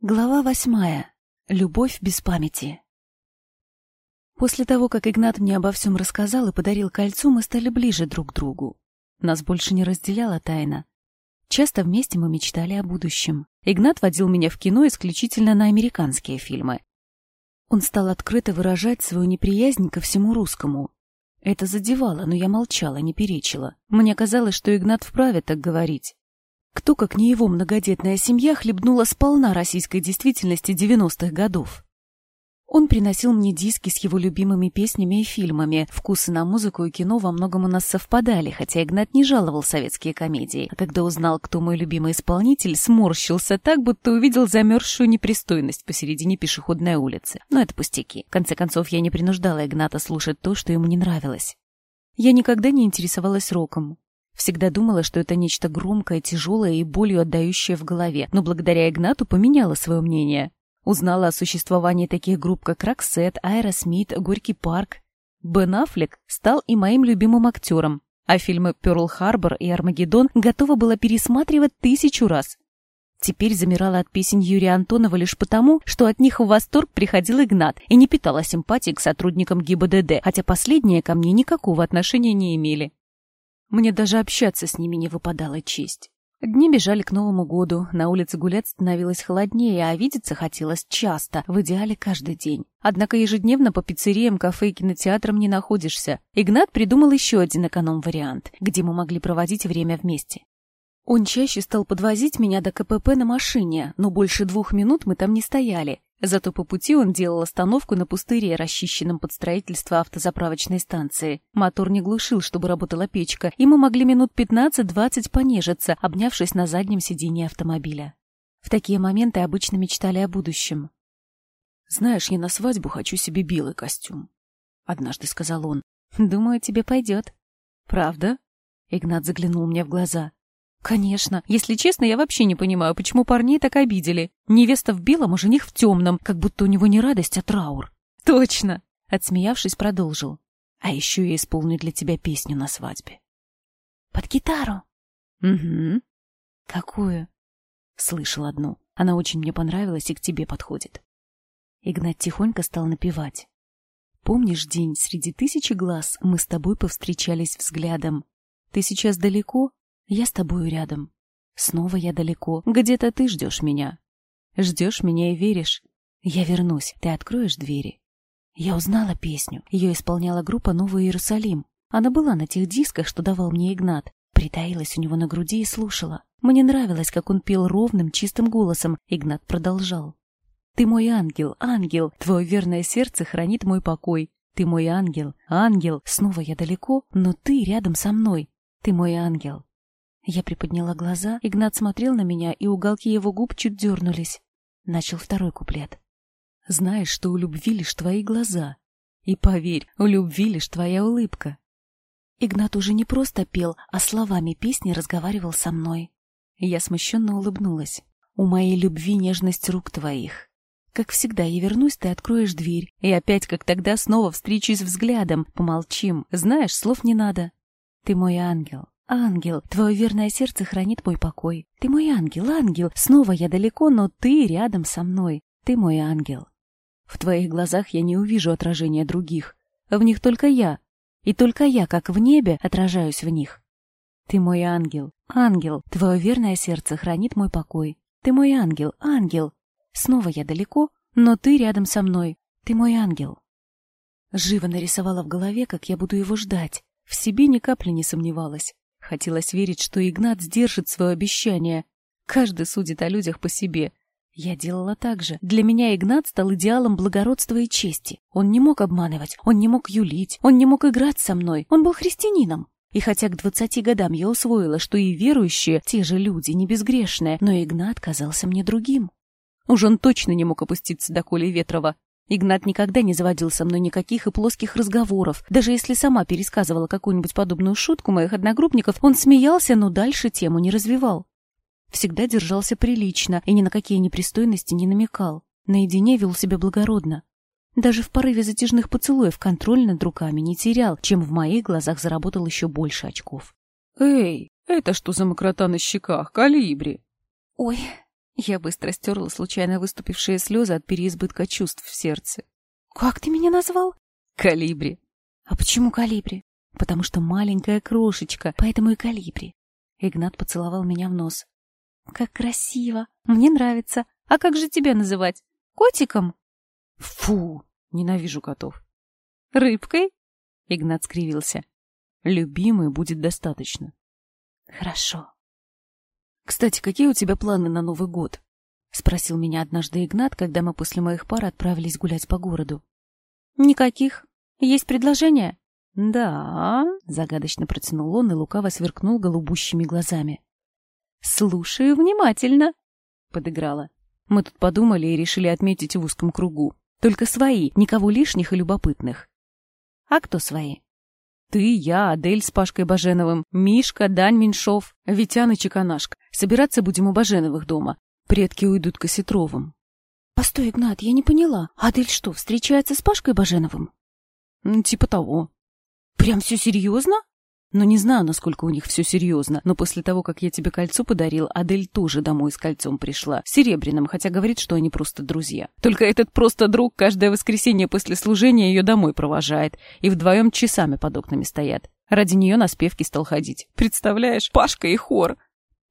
Глава восьмая. Любовь без памяти. После того, как Игнат мне обо всем рассказал и подарил кольцо, мы стали ближе друг к другу. Нас больше не разделяла тайна. Часто вместе мы мечтали о будущем. Игнат водил меня в кино исключительно на американские фильмы. Он стал открыто выражать свою неприязнь ко всему русскому. Это задевало, но я молчала, не перечила. Мне казалось, что Игнат вправе так говорить. Кто, как не его многодетная семья, хлебнула сполна российской действительности 90-х годов? Он приносил мне диски с его любимыми песнями и фильмами. Вкусы на музыку и кино во многом у нас совпадали, хотя Игнат не жаловал советские комедии. А когда узнал, кто мой любимый исполнитель, сморщился так, будто увидел замерзшую непристойность посередине пешеходной улицы. Но это пустяки. В конце концов, я не принуждала Игната слушать то, что ему не нравилось. Я никогда не интересовалась роком. Всегда думала, что это нечто громкое, тяжелое и болью отдающее в голове, но благодаря Игнату поменяла свое мнение. Узнала о существовании таких групп, как Roxette, Aerosmith, Горький парк. Бен Аффлек стал и моим любимым актером, а фильмы «Пёрл Харбор» и «Армагеддон» готова была пересматривать тысячу раз. Теперь замирала от песен Юрия Антонова лишь потому, что от них в восторг приходил Игнат и не питала симпатии к сотрудникам ГИБДД, хотя последние ко мне никакого отношения не имели. Мне даже общаться с ними не выпадала честь. Дни бежали к Новому году, на улице гулять становилось холоднее, а видеться хотелось часто, в идеале каждый день. Однако ежедневно по пиццериям, кафе и кинотеатрам не находишься. Игнат придумал еще один эконом-вариант, где мы могли проводить время вместе. Он чаще стал подвозить меня до КПП на машине, но больше двух минут мы там не стояли. Зато по пути он делал остановку на пустыре, расчищенном под строительство автозаправочной станции. Мотор не глушил, чтобы работала печка, и мы могли минут 15-20 понежиться, обнявшись на заднем сиденье автомобиля. В такие моменты обычно мечтали о будущем. «Знаешь, я на свадьбу хочу себе белый костюм», — однажды сказал он. «Думаю, тебе пойдет». «Правда?» — Игнат заглянул мне в глаза. Конечно. Если честно, я вообще не понимаю, почему парней так обидели. Невеста в белом, а жених в темном, как будто у него не радость, а траур. Точно. Отсмеявшись, продолжил. А еще я исполню для тебя песню на свадьбе. Под гитару? Угу. Какую? Слышал одну. Она очень мне понравилась и к тебе подходит. Игнат тихонько стал напевать. Помнишь день среди тысячи глаз мы с тобой повстречались взглядом? Ты сейчас далеко, я с тобою рядом. Снова я далеко. Где-то ты ждешь меня. Ждешь меня и веришь. Я вернусь, ты откроешь двери. Я узнала песню. Ее исполняла группа «Новый Иерусалим». Она была на тех дисках, что давал мне Игнат. Притаилась у него на груди и слушала. Мне нравилось, как он пел ровным, чистым голосом. Игнат продолжал. «Ты мой ангел, ангел, твое верное сердце хранит мой покой. Ты мой ангел, ангел, снова я далеко, но ты рядом со мной. Ты мой ангел, я приподняла глаза, Игнат смотрел на меня, и уголки его губ чуть дернулись. Начал второй куплет. «Знаешь, что у любви лишь твои глаза. И поверь, у любви лишь твоя улыбка». Игнат уже не просто пел, а словами песни разговаривал со мной. Я смущенно улыбнулась. «У моей любви нежность рук твоих. Как всегда, я вернусь, ты откроешь дверь. И опять, как тогда, снова встречусь взглядом. Помолчим. Знаешь, слов не надо. Ты мой ангел, «Ангел, твое верное сердце хранит мой покой. Ты мой ангел, ангел. Снова я далеко, но ты рядом со мной. Ты мой ангел. В твоих глазах я не увижу отражения других. В них только я. И только я, как в небе, отражаюсь в них. Ты мой ангел, ангел. Твое верное сердце хранит мой покой. Ты мой ангел, ангел. Снова я далеко, но ты рядом со мной. Ты мой ангел. Живо нарисовала в голове, как я буду его ждать. В себе ни капли не сомневалась. Хотелось верить, что Игнат сдержит свое обещание. Каждый судит о людях по себе. Я делала так же. Для меня Игнат стал идеалом благородства и чести. Он не мог обманывать, он не мог юлить, он не мог играть со мной. Он был христианином. И хотя к двадцати годам я усвоила, что и верующие, те же люди, не безгрешные, но Игнат казался мне другим. Уж он точно не мог опуститься до Коли Ветрова. Игнат никогда не заводил со мной никаких и плоских разговоров. Даже если сама пересказывала какую-нибудь подобную шутку моих одногруппников, он смеялся, но дальше тему не развивал. Всегда держался прилично и ни на какие непристойности не намекал. Наедине вел себя благородно. Даже в порыве затяжных поцелуев контроль над руками не терял, чем в моих глазах заработал еще больше очков. «Эй, это что за мокрота на щеках, калибри?» «Ой, Я быстро стерла случайно выступившие слезы от переизбытка чувств в сердце. «Как ты меня назвал?» «Калибри». «А почему калибри?» «Потому что маленькая крошечка, поэтому и калибри». Игнат поцеловал меня в нос. «Как красиво! Мне нравится. А как же тебя называть? Котиком?» «Фу! Ненавижу котов». «Рыбкой?» Игнат скривился. «Любимый будет достаточно». «Хорошо». «Кстати, какие у тебя планы на Новый год?» — спросил меня однажды Игнат, когда мы после моих пар отправились гулять по городу. «Никаких. Есть предложение?» «Да», — загадочно протянул он и лукаво сверкнул голубущими глазами. «Слушаю внимательно», — подыграла. Мы тут подумали и решили отметить в узком кругу. Только свои, никого лишних и любопытных. «А кто свои?» Ты, я, Адель с Пашкой Баженовым, Мишка, Дань Меньшов, Витян и Чеканашка. Собираться будем у Баженовых дома. Предки уйдут к Осетровым. Постой, Игнат, я не поняла. Адель что, встречается с Пашкой Баженовым? Типа того. Прям все серьезно? Но не знаю, насколько у них все серьезно, но после того, как я тебе кольцо подарил, Адель тоже домой с кольцом пришла. Серебряным, хотя говорит, что они просто друзья. Только этот просто друг каждое воскресенье после служения ее домой провожает, и вдвоем часами под окнами стоят. Ради нее на спевки стал ходить. Представляешь, Пашка и хор.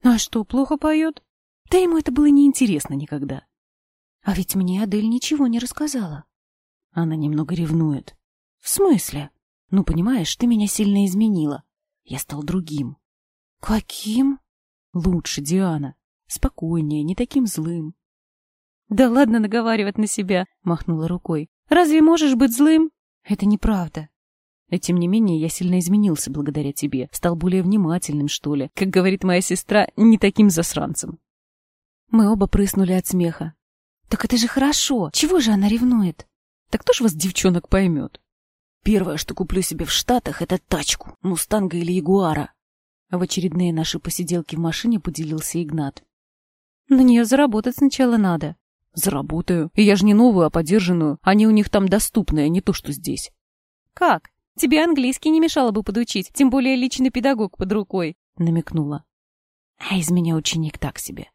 А что, плохо поет? Да ему это было неинтересно никогда. А ведь мне Адель ничего не рассказала. Она немного ревнует. В смысле? Ну, понимаешь, ты меня сильно изменила. Я стал другим. Каким? Лучше, Диана. Спокойнее, не таким злым. Да ладно наговаривать на себя, махнула рукой. Разве можешь быть злым? Это неправда. И тем не менее, я сильно изменился благодаря тебе. Стал более внимательным, что ли. Как говорит моя сестра, не таким засранцем. Мы оба прыснули от смеха. Так это же хорошо. Чего же она ревнует? Так кто ж вас, девчонок, поймет? Первое, что куплю себе в Штатах, это тачку, мустанга или ягуара. В очередные наши посиделки в машине поделился Игнат. На нее заработать сначала надо. Заработаю. И я же не новую, а подержанную. Они у них там доступные, не то что здесь. Как? Тебе английский не мешало бы подучить, тем более личный педагог под рукой, намекнула. А из меня ученик так себе.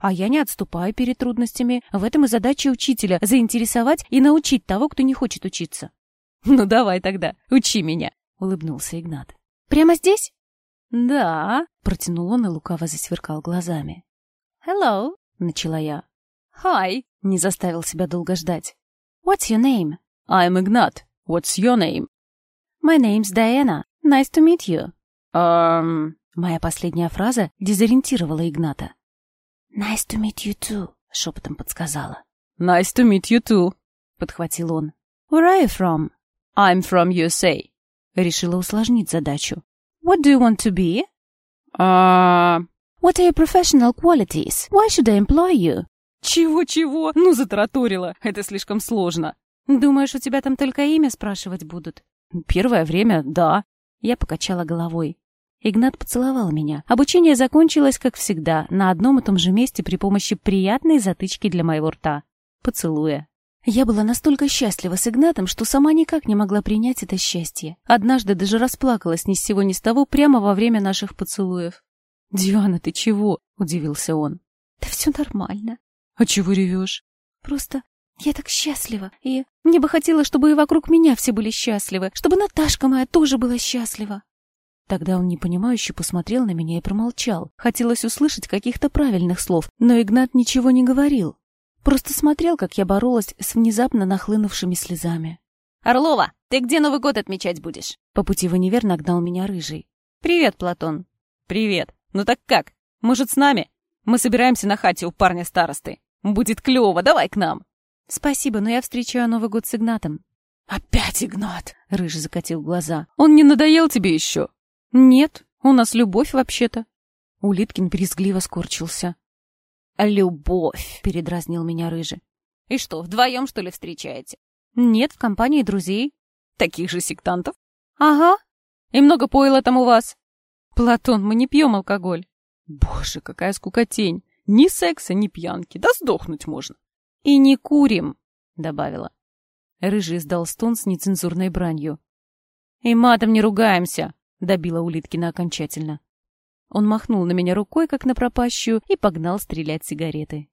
А я не отступаю перед трудностями. В этом и задача учителя — заинтересовать и научить того, кто не хочет учиться. «Ну давай тогда, учи меня», — улыбнулся Игнат. «Прямо здесь?» «Да», — протянул он и лукаво засверкал глазами. «Hello», — начала я. «Hi», — не заставил себя долго ждать. «What's your name?» «I'm Ignat. What's your name?» «My name's Diana. Nice to meet you». «Um...» Моя последняя фраза дезориентировала Игната. «Nice to meet you too», — шепотом подсказала. «Nice to meet you too», — подхватил он. «Where are you from?» I'm from USA. Решила усложнить задачу. What do you want to be? Uh... What are your professional qualities? Why should I employ you? Чего-чего? Ну, затараторила. Это слишком сложно. Думаешь, у тебя там только имя спрашивать будут? Первое время, да. Я покачала головой. Игнат поцеловал меня. Обучение закончилось, как всегда, на одном и том же месте при помощи приятной затычки для моего рта. Поцелуя. Я была настолько счастлива с Игнатом, что сама никак не могла принять это счастье. Однажды даже расплакалась ни с сего ни с того прямо во время наших поцелуев. «Диана, ты чего?» — удивился он. «Да все нормально». «А чего ревешь?» «Просто я так счастлива, и мне бы хотелось, чтобы и вокруг меня все были счастливы, чтобы Наташка моя тоже была счастлива». Тогда он непонимающе посмотрел на меня и промолчал. Хотелось услышать каких-то правильных слов, но Игнат ничего не говорил. Просто смотрел, как я боролась с внезапно нахлынувшими слезами. «Орлова, ты где Новый год отмечать будешь?» По пути в универ нагнал меня рыжий. «Привет, Платон». «Привет. Ну так как? Может, с нами? Мы собираемся на хате у парня старосты. Будет клево, давай к нам». «Спасибо, но я встречаю Новый год с Игнатом». «Опять Игнат!» — Рыжий закатил глаза. «Он не надоел тебе еще?» «Нет, у нас любовь вообще-то». Улиткин брезгливо скорчился. «Любовь!» — передразнил меня Рыжий. «И что, вдвоем, что ли, встречаете?» «Нет, в компании друзей». «Таких же сектантов?» «Ага. И много пойла там у вас?» «Платон, мы не пьем алкоголь». «Боже, какая скукотень! Ни секса, ни пьянки, да сдохнуть можно». «И не курим», — добавила. Рыжий издал стон с нецензурной бранью. «И матом не ругаемся», — добила Улиткина окончательно. Он махнул на меня рукой, как на пропащую, и погнал стрелять сигареты.